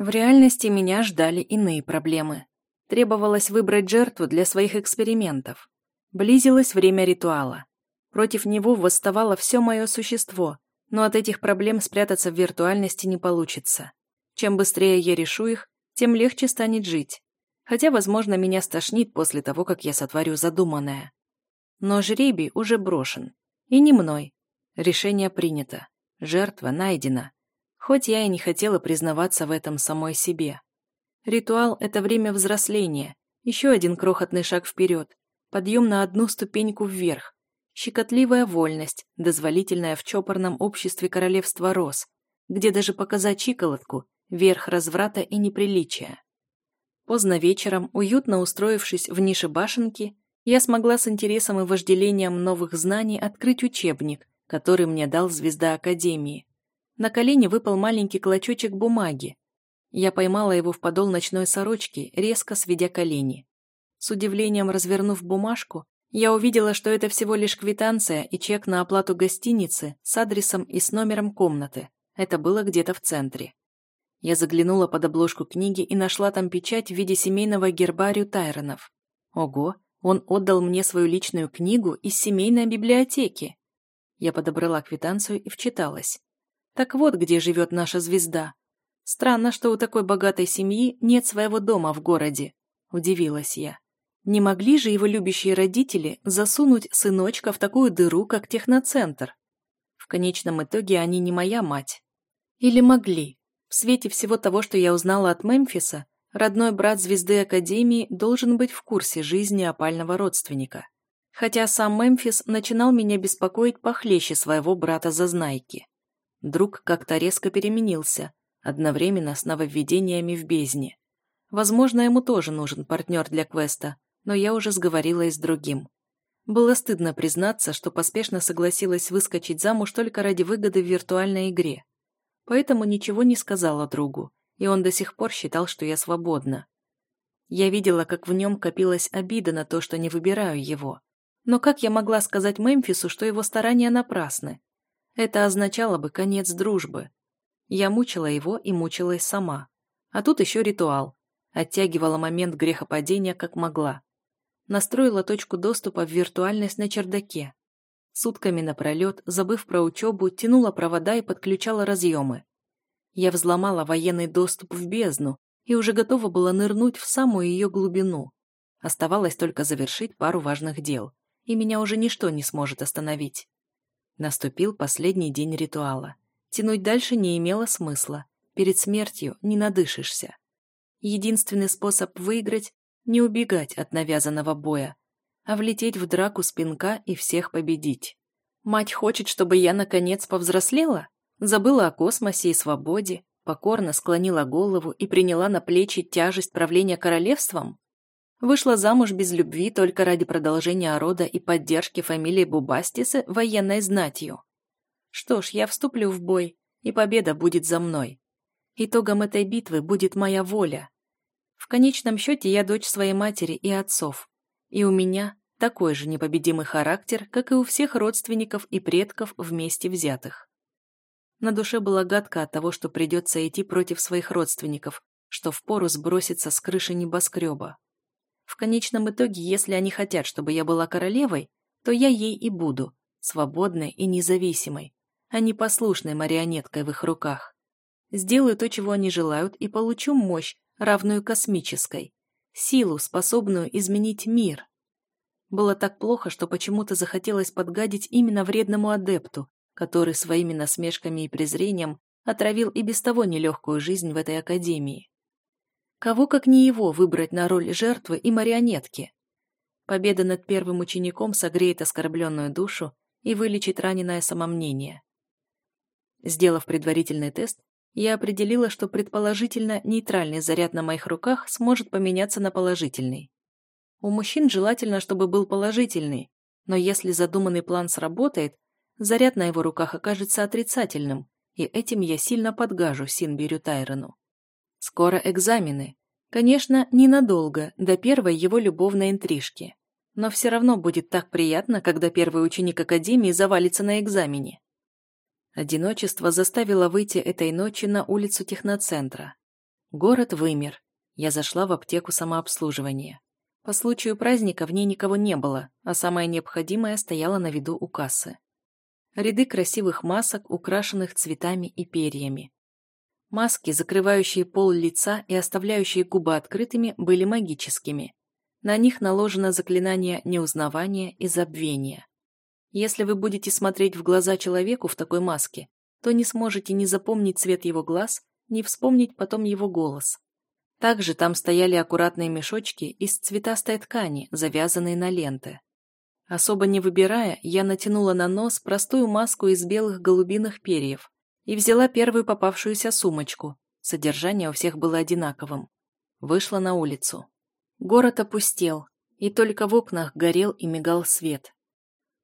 В реальности меня ждали иные проблемы. Требовалось выбрать жертву для своих экспериментов. Близилось время ритуала. Против него восставало все мое существо, но от этих проблем спрятаться в виртуальности не получится. Чем быстрее я решу их, тем легче станет жить. Хотя, возможно, меня стошнит после того, как я сотворю задуманное. Но жребий уже брошен. И не мной. Решение принято. Жертва найдена хоть я и не хотела признаваться в этом самой себе. Ритуал – это время взросления, еще один крохотный шаг вперед, подъем на одну ступеньку вверх, щекотливая вольность, дозволительная в чопорном обществе королевства роз, где даже показать чиколотку – верх разврата и неприличия. Поздно вечером, уютно устроившись в нише башенки, я смогла с интересом и вожделением новых знаний открыть учебник, который мне дал звезда Академии, на колени выпал маленький клочочек бумаги. Я поймала его в подол ночной сорочки, резко сведя колени. С удивлением развернув бумажку, я увидела, что это всего лишь квитанция и чек на оплату гостиницы с адресом и с номером комнаты. Это было где-то в центре. Я заглянула под обложку книги и нашла там печать в виде семейного гербарию Тайронов. Ого, он отдал мне свою личную книгу из семейной библиотеки. Я подобрала квитанцию и вчиталась. Так вот, где живет наша звезда. Странно, что у такой богатой семьи нет своего дома в городе, удивилась я. Не могли же его любящие родители засунуть сыночка в такую дыру, как техноцентр? В конечном итоге они не моя мать. Или могли? В свете всего того, что я узнала от Мемфиса, родной брат звезды Академии должен быть в курсе жизни опального родственника. Хотя сам Мемфис начинал меня беспокоить похлеще своего брата-зазнайки. Друг как-то резко переменился, одновременно с нововведениями в бездне. Возможно, ему тоже нужен партнер для квеста, но я уже сговорилась с другим. Было стыдно признаться, что поспешно согласилась выскочить замуж только ради выгоды в виртуальной игре. Поэтому ничего не сказала другу, и он до сих пор считал, что я свободна. Я видела, как в нем копилась обида на то, что не выбираю его. Но как я могла сказать Мемфису, что его старания напрасны? Это означало бы конец дружбы. Я мучила его и мучилась сама. А тут еще ритуал. Оттягивала момент грехопадения как могла. Настроила точку доступа в виртуальность на чердаке. Сутками напролет, забыв про учебу, тянула провода и подключала разъемы. Я взломала военный доступ в бездну и уже готова была нырнуть в самую ее глубину. Оставалось только завершить пару важных дел, и меня уже ничто не сможет остановить. Наступил последний день ритуала. Тянуть дальше не имело смысла. Перед смертью не надышишься. Единственный способ выиграть – не убегать от навязанного боя, а влететь в драку с пинка и всех победить. Мать хочет, чтобы я, наконец, повзрослела? Забыла о космосе и свободе, покорно склонила голову и приняла на плечи тяжесть правления королевством? Вышла замуж без любви только ради продолжения рода и поддержки фамилии Бубастисы военной знатью. Что ж, я вступлю в бой, и победа будет за мной. Итогом этой битвы будет моя воля. В конечном счете я дочь своей матери и отцов. И у меня такой же непобедимый характер, как и у всех родственников и предков вместе взятых. На душе было гадко от того, что придется идти против своих родственников, что впору сброситься с крыши небоскреба. В конечном итоге, если они хотят, чтобы я была королевой, то я ей и буду, свободной и независимой, а не послушной марионеткой в их руках. Сделаю то, чего они желают, и получу мощь, равную космической, силу, способную изменить мир. Было так плохо, что почему-то захотелось подгадить именно вредному адепту, который своими насмешками и презрением отравил и без того нелегкую жизнь в этой академии. Кого, как не его, выбрать на роль жертвы и марионетки? Победа над первым учеником согреет оскорбленную душу и вылечит раненое самомнение. Сделав предварительный тест, я определила, что предположительно нейтральный заряд на моих руках сможет поменяться на положительный. У мужчин желательно, чтобы был положительный, но если задуманный план сработает, заряд на его руках окажется отрицательным, и этим я сильно подгажу Синбирю Тайрону. Скоро экзамены. Конечно, ненадолго, до первой его любовной интрижки. Но все равно будет так приятно, когда первый ученик Академии завалится на экзамене. Одиночество заставило выйти этой ночью на улицу техноцентра. Город вымер. Я зашла в аптеку самообслуживания. По случаю праздника в ней никого не было, а самое необходимое стояло на виду у кассы. Ряды красивых масок, украшенных цветами и перьями. Маски, закрывающие пол лица и оставляющие губы открытыми, были магическими. На них наложено заклинание неузнавания и забвения. Если вы будете смотреть в глаза человеку в такой маске, то не сможете ни запомнить цвет его глаз, ни вспомнить потом его голос. Также там стояли аккуратные мешочки из цветастой ткани, завязанные на ленты. Особо не выбирая, я натянула на нос простую маску из белых голубиных перьев и взяла первую попавшуюся сумочку. Содержание у всех было одинаковым. Вышла на улицу. Город опустел, и только в окнах горел и мигал свет.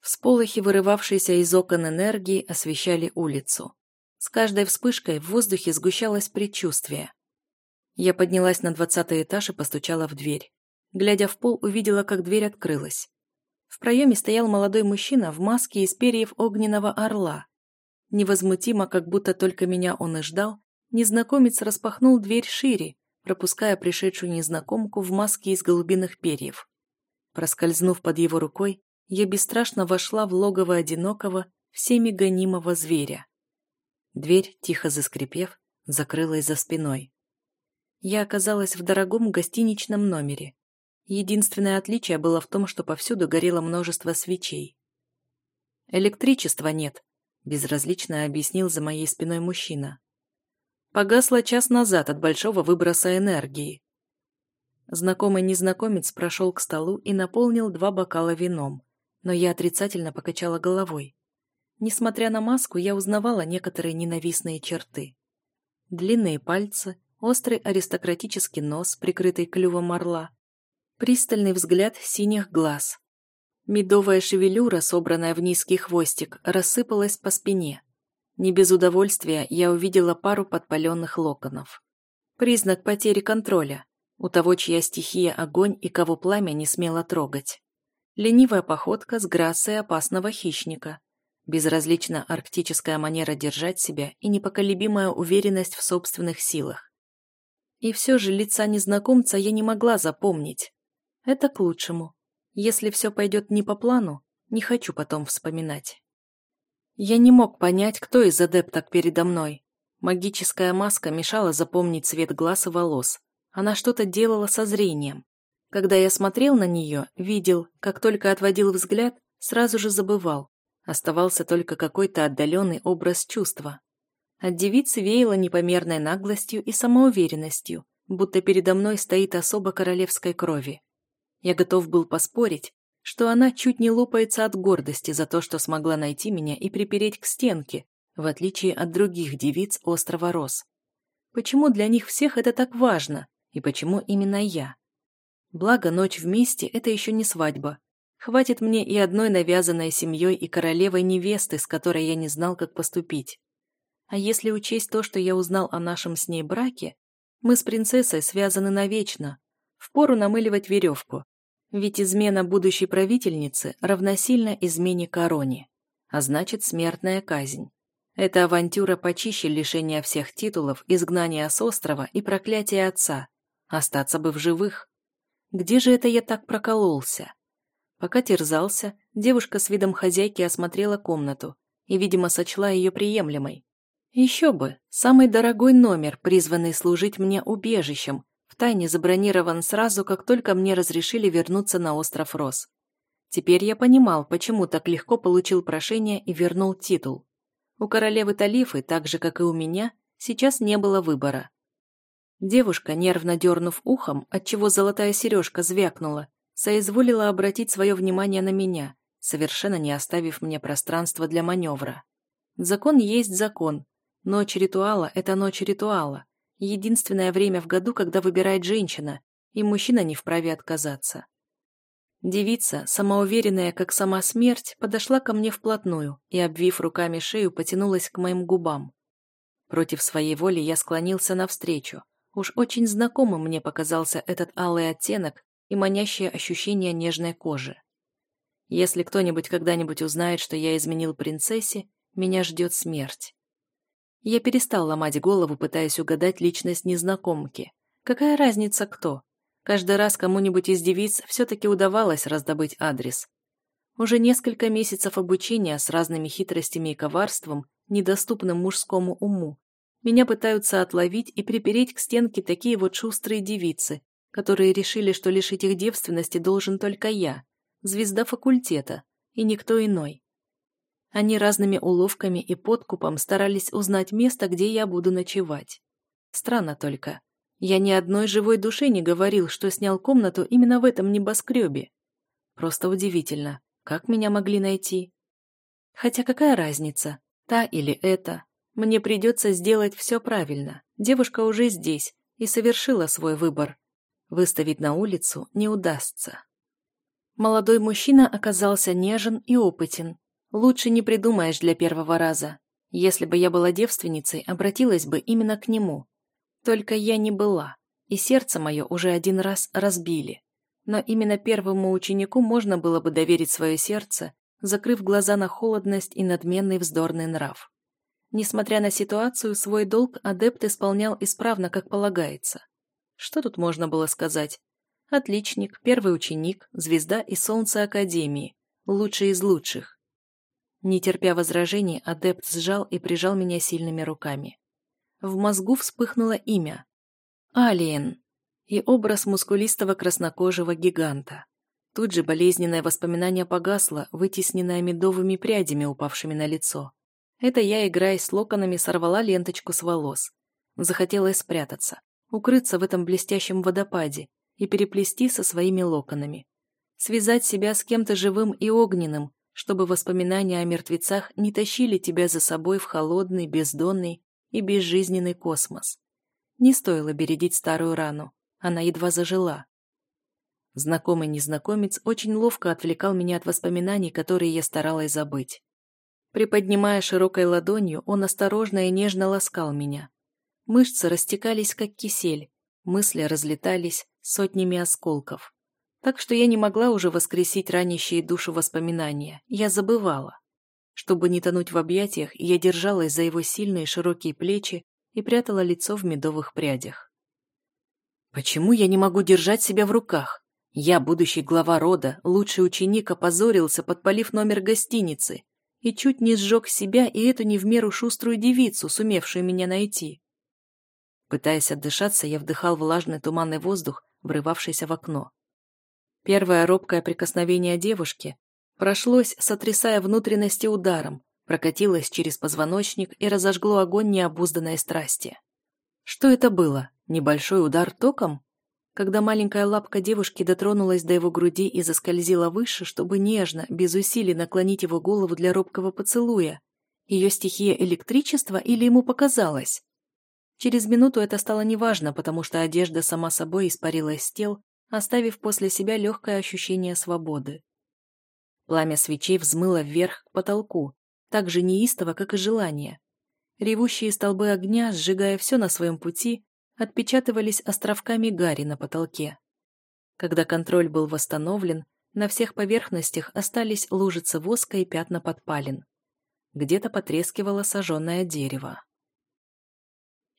Всполохи, вырывавшиеся из окон энергии, освещали улицу. С каждой вспышкой в воздухе сгущалось предчувствие. Я поднялась на двадцатый этаж и постучала в дверь. Глядя в пол, увидела, как дверь открылась. В проеме стоял молодой мужчина в маске из перьев огненного орла. Невозмутимо, как будто только меня он и ждал, незнакомец распахнул дверь шире, пропуская пришедшую незнакомку в маске из голубиных перьев. Проскользнув под его рукой, я бесстрашно вошла в логово одинокого, всеми гонимого зверя. Дверь, тихо заскрипев, закрылась за спиной. Я оказалась в дорогом гостиничном номере. Единственное отличие было в том, что повсюду горело множество свечей. «Электричества нет», — безразлично объяснил за моей спиной мужчина. Погасла час назад от большого выброса энергии. Знакомый незнакомец прошел к столу и наполнил два бокала вином, но я отрицательно покачала головой. Несмотря на маску, я узнавала некоторые ненавистные черты. Длинные пальцы, острый аристократический нос, прикрытый клювом орла, пристальный взгляд синих глаз. Медовая шевелюра, собранная в низкий хвостик, рассыпалась по спине. Не без удовольствия я увидела пару подпаленных локонов. Признак потери контроля. У того, чья стихия огонь и кого пламя не смело трогать. Ленивая походка с грацией опасного хищника. Безразлично арктическая манера держать себя и непоколебимая уверенность в собственных силах. И все же лица незнакомца я не могла запомнить. Это к лучшему. Если все пойдет не по плану, не хочу потом вспоминать. Я не мог понять, кто из адепток передо мной. Магическая маска мешала запомнить цвет глаз и волос. Она что-то делала со зрением. Когда я смотрел на нее, видел, как только отводил взгляд, сразу же забывал. Оставался только какой-то отдаленный образ чувства. От девицы веяло непомерной наглостью и самоуверенностью, будто передо мной стоит особо королевской крови. Я готов был поспорить, что она чуть не лопается от гордости за то, что смогла найти меня и припереть к стенке, в отличие от других девиц острова Рос. Почему для них всех это так важно, и почему именно я? Благо, ночь вместе – это еще не свадьба. Хватит мне и одной навязанной семьей и королевой невесты, с которой я не знал, как поступить. А если учесть то, что я узнал о нашем с ней браке, мы с принцессой связаны навечно. Впору намыливать веревку, ведь измена будущей правительницы равносильно измене короне, а значит смертная казнь. Эта авантюра почище лишения всех титулов, изгнания с острова и проклятия отца. Остаться бы в живых. Где же это я так прокололся? Пока терзался, девушка с видом хозяйки осмотрела комнату и, видимо, сочла ее приемлемой. Еще бы, самый дорогой номер, призванный служить мне убежищем, втайне забронирован сразу, как только мне разрешили вернуться на остров Рос. Теперь я понимал, почему так легко получил прошение и вернул титул. У королевы Талифы, так же, как и у меня, сейчас не было выбора. Девушка, нервно дернув ухом, отчего золотая сережка звякнула, соизволила обратить свое внимание на меня, совершенно не оставив мне пространства для маневра. Закон есть закон. Ночь ритуала – это ночь ритуала. Единственное время в году, когда выбирает женщина, и мужчина не вправе отказаться. Девица, самоуверенная, как сама смерть, подошла ко мне вплотную и, обвив руками шею, потянулась к моим губам. Против своей воли я склонился навстречу. Уж очень знакомым мне показался этот алый оттенок и манящее ощущение нежной кожи. Если кто-нибудь когда-нибудь узнает, что я изменил принцессе, меня ждет смерть. Я перестал ломать голову, пытаясь угадать личность незнакомки. Какая разница кто? Каждый раз кому-нибудь из девиц все-таки удавалось раздобыть адрес. Уже несколько месяцев обучения с разными хитростями и коварством, недоступным мужскому уму, меня пытаются отловить и припереть к стенке такие вот шустрые девицы, которые решили, что лишить их девственности должен только я, звезда факультета, и никто иной. Они разными уловками и подкупом старались узнать место, где я буду ночевать. Странно только. Я ни одной живой душе не говорил, что снял комнату именно в этом небоскребе. Просто удивительно, как меня могли найти. Хотя какая разница, та или эта, мне придется сделать все правильно. Девушка уже здесь и совершила свой выбор. Выставить на улицу не удастся. Молодой мужчина оказался нежен и опытен. Лучше не придумаешь для первого раза. Если бы я была девственницей, обратилась бы именно к нему. Только я не была, и сердце мое уже один раз разбили. Но именно первому ученику можно было бы доверить свое сердце, закрыв глаза на холодность и надменный вздорный нрав. Несмотря на ситуацию, свой долг адепт исполнял исправно, как полагается. Что тут можно было сказать? Отличник, первый ученик, звезда и солнце Академии, лучший из лучших. Не терпя возражений, адепт сжал и прижал меня сильными руками. В мозгу вспыхнуло имя. Алиен. И образ мускулистого краснокожего гиганта. Тут же болезненное воспоминание погасло, вытесненное медовыми прядями, упавшими на лицо. Это я, играя с локонами, сорвала ленточку с волос. Захотелось спрятаться, укрыться в этом блестящем водопаде и переплести со своими локонами. Связать себя с кем-то живым и огненным, чтобы воспоминания о мертвецах не тащили тебя за собой в холодный, бездонный и безжизненный космос. Не стоило бередить старую рану, она едва зажила. Знакомый незнакомец очень ловко отвлекал меня от воспоминаний, которые я старалась забыть. Приподнимая широкой ладонью, он осторожно и нежно ласкал меня. Мышцы растекались, как кисель, мысли разлетались сотнями осколков. Так что я не могла уже воскресить ранящие душу воспоминания, я забывала. Чтобы не тонуть в объятиях, я держалась за его сильные широкие плечи и прятала лицо в медовых прядях. Почему я не могу держать себя в руках? Я, будущий глава рода, лучший ученик, опозорился, подпалив номер гостиницы и чуть не сжег себя и эту не в меру шуструю девицу, сумевшую меня найти. Пытаясь отдышаться, я вдыхал влажный туманный воздух, врывавшийся в окно. Первое робкое прикосновение девушки прошлось, сотрясая внутренности ударом, прокатилось через позвоночник и разожгло огонь необузданной страсти. Что это было? Небольшой удар током? Когда маленькая лапка девушки дотронулась до его груди и заскользила выше, чтобы нежно, без усилий наклонить его голову для робкого поцелуя. Ее стихия электричества или ему показалось? Через минуту это стало неважно, потому что одежда сама собой испарилась с тел, оставив после себя легкое ощущение свободы. Пламя свечей взмыло вверх к потолку, так же неистово, как и желание. Ревущие столбы огня, сжигая все на своем пути, отпечатывались островками гари на потолке. Когда контроль был восстановлен, на всех поверхностях остались лужицы воска и пятна подпалин. Где-то потрескивало сожженное дерево.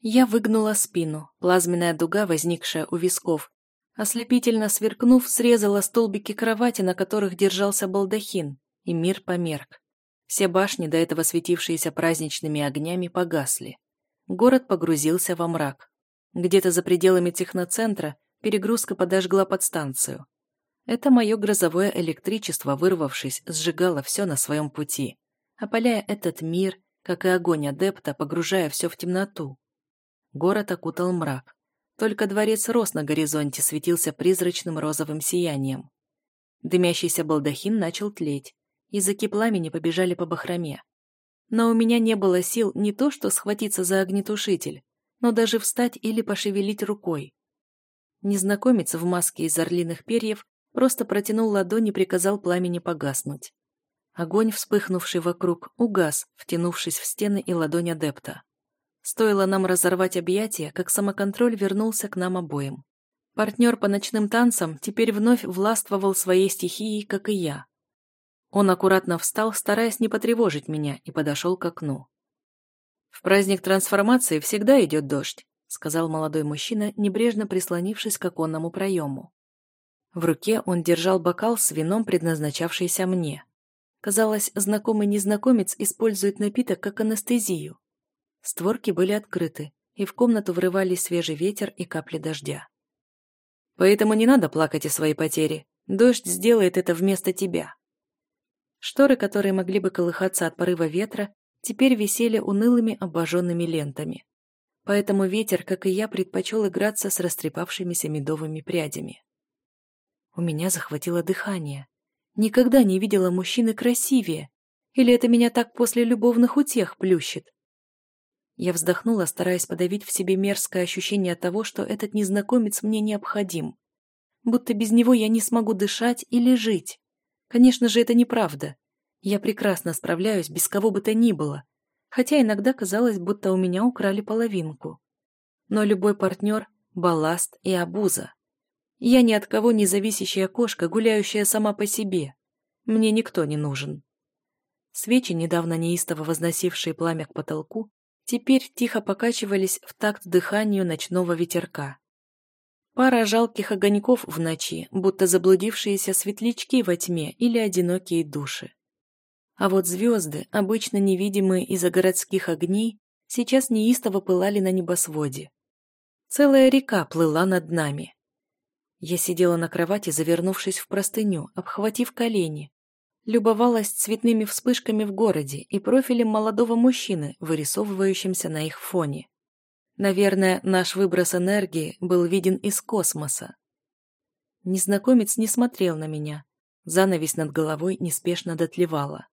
Я выгнула спину, плазменная дуга, возникшая у висков, ослепительно сверкнув, срезала столбики кровати, на которых держался балдахин, и мир померк. Все башни, до этого светившиеся праздничными огнями, погасли. Город погрузился во мрак. Где-то за пределами техноцентра перегрузка подожгла подстанцию. Это мое грозовое электричество, вырвавшись, сжигало все на своем пути, опаляя этот мир, как и огонь адепта, погружая все в темноту. Город окутал мрак. Только дворец рос на горизонте светился призрачным розовым сиянием. Дымящийся балдахин начал тлеть. Языки пламени побежали по бахроме. Но у меня не было сил не то что схватиться за огнетушитель, но даже встать или пошевелить рукой. Незнакомец в маске из орлиных перьев просто протянул ладонь и приказал пламени погаснуть. Огонь, вспыхнувший вокруг, угас, втянувшись в стены и ладонь адепта. Стоило нам разорвать объятия, как самоконтроль вернулся к нам обоим. Партнер по ночным танцам теперь вновь властвовал своей стихией, как и я. Он аккуратно встал, стараясь не потревожить меня, и подошел к окну. В праздник трансформации всегда идет дождь, сказал молодой мужчина, небрежно прислонившись к оконному проему. В руке он держал бокал с вином, предназначавшийся мне. Казалось, знакомый незнакомец использует напиток как анестезию. Створки были открыты, и в комнату врывались свежий ветер и капли дождя. Поэтому не надо плакать о своей потере. Дождь сделает это вместо тебя. Шторы, которые могли бы колыхаться от порыва ветра, теперь висели унылыми обожженными лентами. Поэтому ветер, как и я, предпочел играться с растрепавшимися медовыми прядями. У меня захватило дыхание. Никогда не видела мужчины красивее. Или это меня так после любовных утех плющит? Я вздохнула, стараясь подавить в себе мерзкое ощущение того, что этот незнакомец мне необходим. Будто без него я не смогу дышать или жить. Конечно же, это неправда. Я прекрасно справляюсь без кого бы то ни было, хотя иногда казалось, будто у меня украли половинку. Но любой партнер – балласт и обуза. Я ни от кого не зависящая кошка, гуляющая сама по себе. Мне никто не нужен. Свечи, недавно неистово возносившие пламя к потолку, теперь тихо покачивались в такт дыханию ночного ветерка. Пара жалких огоньков в ночи, будто заблудившиеся светлячки во тьме или одинокие души. А вот звезды, обычно невидимые из-за городских огней, сейчас неистово пылали на небосводе. Целая река плыла над нами. Я сидела на кровати, завернувшись в простыню, обхватив колени, любовалась цветными вспышками в городе и профилем молодого мужчины, вырисовывающимся на их фоне. Наверное, наш выброс энергии был виден из космоса. Незнакомец не смотрел на меня. Занавесь над головой неспешно дотлевала.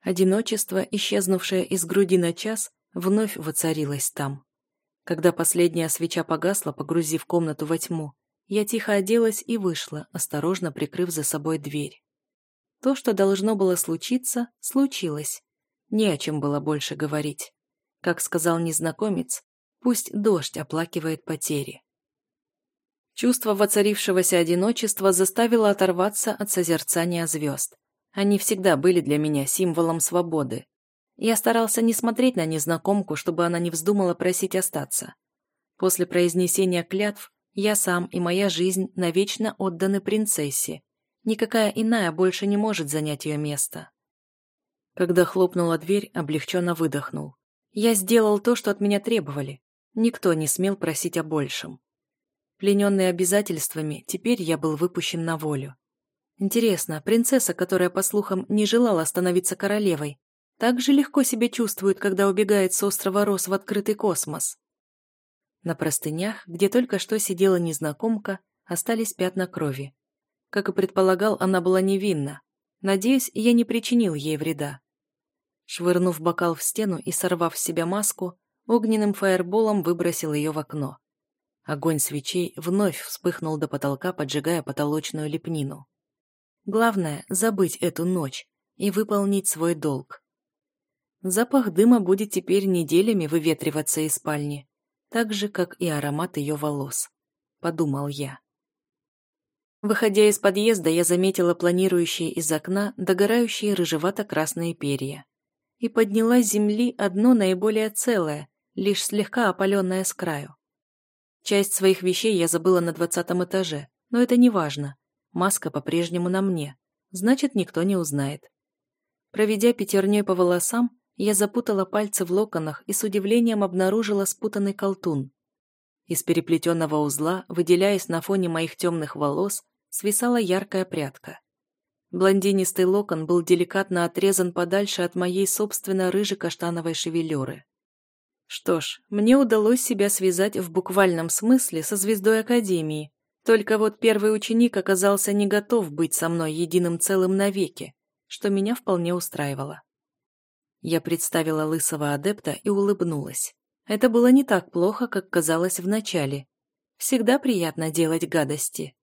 Одиночество, исчезнувшее из груди на час, вновь воцарилось там. Когда последняя свеча погасла, погрузив комнату во тьму, я тихо оделась и вышла, осторожно прикрыв за собой дверь. То, что должно было случиться, случилось. Не о чем было больше говорить. Как сказал незнакомец, пусть дождь оплакивает потери. Чувство воцарившегося одиночества заставило оторваться от созерцания звезд. Они всегда были для меня символом свободы. Я старался не смотреть на незнакомку, чтобы она не вздумала просить остаться. После произнесения клятв я сам и моя жизнь навечно отданы принцессе, Никакая иная больше не может занять ее место. Когда хлопнула дверь, облегченно выдохнул. Я сделал то, что от меня требовали. Никто не смел просить о большем. Плененный обязательствами, теперь я был выпущен на волю. Интересно, принцесса, которая, по слухам, не желала становиться королевой, так же легко себя чувствует, когда убегает с острова Рос в открытый космос? На простынях, где только что сидела незнакомка, остались пятна крови. Как и предполагал, она была невинна. Надеюсь, я не причинил ей вреда. Швырнув бокал в стену и сорвав с себя маску, огненным фаерболом выбросил ее в окно. Огонь свечей вновь вспыхнул до потолка, поджигая потолочную лепнину. Главное — забыть эту ночь и выполнить свой долг. Запах дыма будет теперь неделями выветриваться из спальни, так же, как и аромат ее волос, — подумал я. Выходя из подъезда, я заметила планирующие из окна догорающие рыжевато-красные перья. И подняла с земли одно наиболее целое, лишь слегка опаленное с краю. Часть своих вещей я забыла на двадцатом этаже, но это не важно. Маска по-прежнему на мне, значит, никто не узнает. Проведя пятерней по волосам, я запутала пальцы в локонах и с удивлением обнаружила спутанный колтун. Из переплетенного узла, выделяясь на фоне моих темных волос, свисала яркая прядка. Блондинистый локон был деликатно отрезан подальше от моей собственно рыжей-каштановой шевелюры. Что ж, мне удалось себя связать в буквальном смысле со звездой Академии, только вот первый ученик оказался не готов быть со мной единым целым навеки, что меня вполне устраивало. Я представила лысого адепта и улыбнулась. Это было не так плохо, как казалось вначале. Всегда приятно делать гадости.